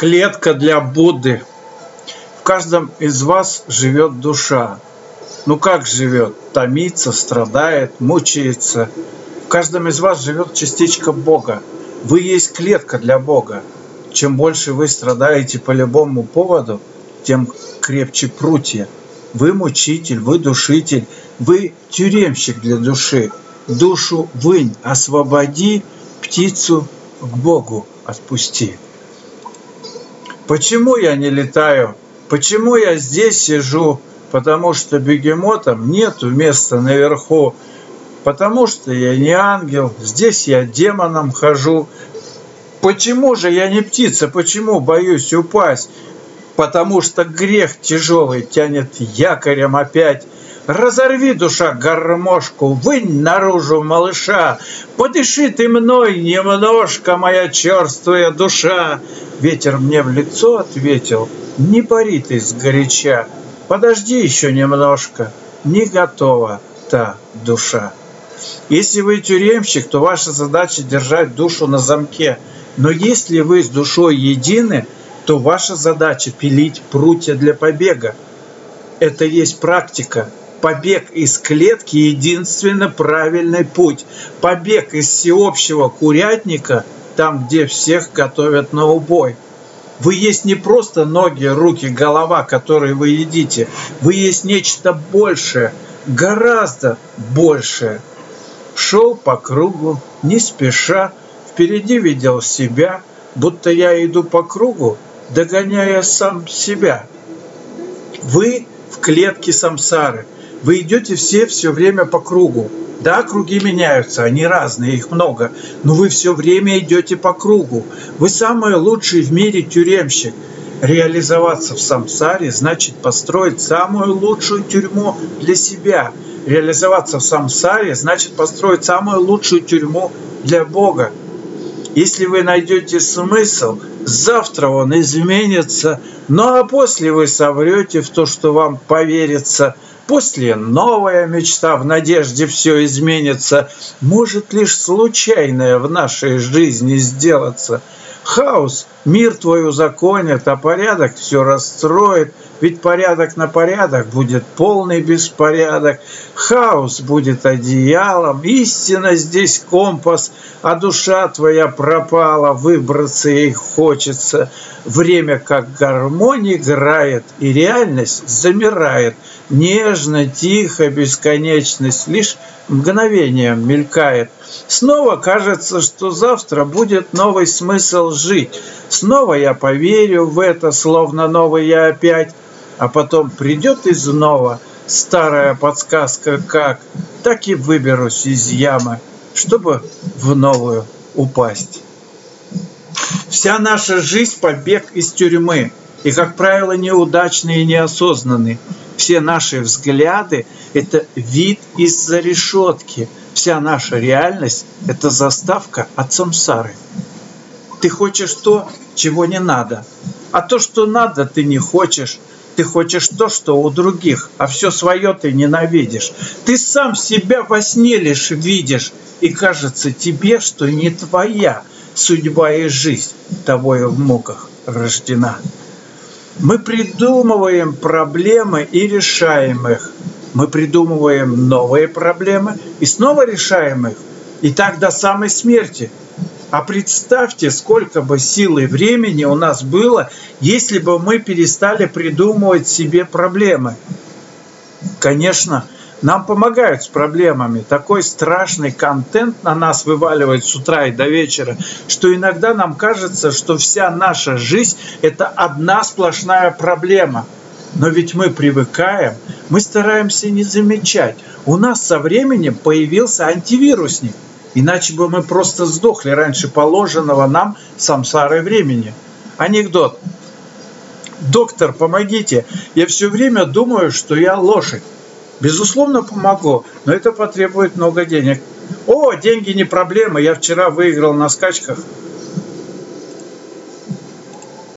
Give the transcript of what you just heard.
Клетка для Будды. В каждом из вас живет душа. Ну как живет? Томится, страдает, мучается. В каждом из вас живет частичка Бога. Вы есть клетка для Бога. Чем больше вы страдаете по любому поводу, тем крепче прутья. Вы мучитель, вы душитель, вы тюремщик для души. Душу вынь, освободи, птицу к Богу отпусти. Почему я не летаю? Почему я здесь сижу? Потому что бегемотам нету места наверху. Потому что я не ангел, здесь я демоном хожу. Почему же я не птица? Почему боюсь упасть? Потому что грех тяжелый тянет якорем опять. Разорви, душа, гармошку, вынь наружу малыша, Подыши ты мной немножко, моя черствая душа. Ветер мне в лицо ответил, не пари ты сгоряча, Подожди еще немножко, не готова та душа. Если вы тюремщик, то ваша задача держать душу на замке. Но если вы с душой едины, то ваша задача пилить прутья для побега. Это есть практика. Побег из клетки – единственно правильный путь. Побег из всеобщего курятника – там, где всех готовят на убой. Вы есть не просто ноги, руки, голова, которые вы едите. Вы есть нечто большее, гораздо большее. Шел по кругу, не спеша, впереди видел себя, будто я иду по кругу, догоняя сам себя. Вы в клетке самсары. Вы идете все все время по кругу. Да, круги меняются, они разные, их много, но вы все время идете по кругу. Вы самый лучший в мире тюремщик. Реализоваться в самсаре значит построить самую лучшую тюрьму для себя. Реализоваться в самсаре значит построить самую лучшую тюрьму для Бога. Если вы найдете смысл, завтра он изменится, ну а после вы соврете в то, что вам поверится – После новая мечта в надежде все изменится, может лишь случайное в нашей жизни сделаться. Хаос мир твой узаконит, а порядок все расстроит, ведь порядок на порядок будет полный беспорядок. Хаос будет одеялом, истина здесь компас, а душа твоя пропала, выбраться ей хочется. Время как гармония играет, и реальность замирает. Нежно, тихо, бесконечность лишь мгновением мелькает. Снова кажется, что завтра будет новый смысл жить. Снова я поверю в это, словно новый я опять. А потом придет и снова старая подсказка как. Так и выберусь из ямы, чтобы в новую упасть. Вся наша жизнь – побег из тюрьмы. И, как правило, неудачный и неосознанный. Все наши взгляды – это вид из-за решетки. Вся наша реальность – это заставка от самсары. Ты хочешь то, чего не надо. А то, что надо, ты не хочешь. Ты хочешь то, что у других, а все свое ты ненавидишь. Ты сам себя во сне лишь видишь, и кажется тебе, что не твоя судьба и жизнь тобою в муках рождена. Мы придумываем проблемы и решаем их. Мы придумываем новые проблемы и снова решаем их. И так до самой смерти. А представьте, сколько бы сил и времени у нас было, если бы мы перестали придумывать себе проблемы. Конечно, нам помогают с проблемами. Такой страшный контент на нас вываливает с утра и до вечера, что иногда нам кажется, что вся наша жизнь – это одна сплошная проблема. Но ведь мы привыкаем, мы стараемся не замечать. У нас со временем появился антивирусник. Иначе бы мы просто сдохли раньше положенного нам самсары времени. Анекдот. Доктор, помогите. Я все время думаю, что я лошадь. Безусловно, помогу, но это потребует много денег. О, деньги не проблема, я вчера выиграл на скачках.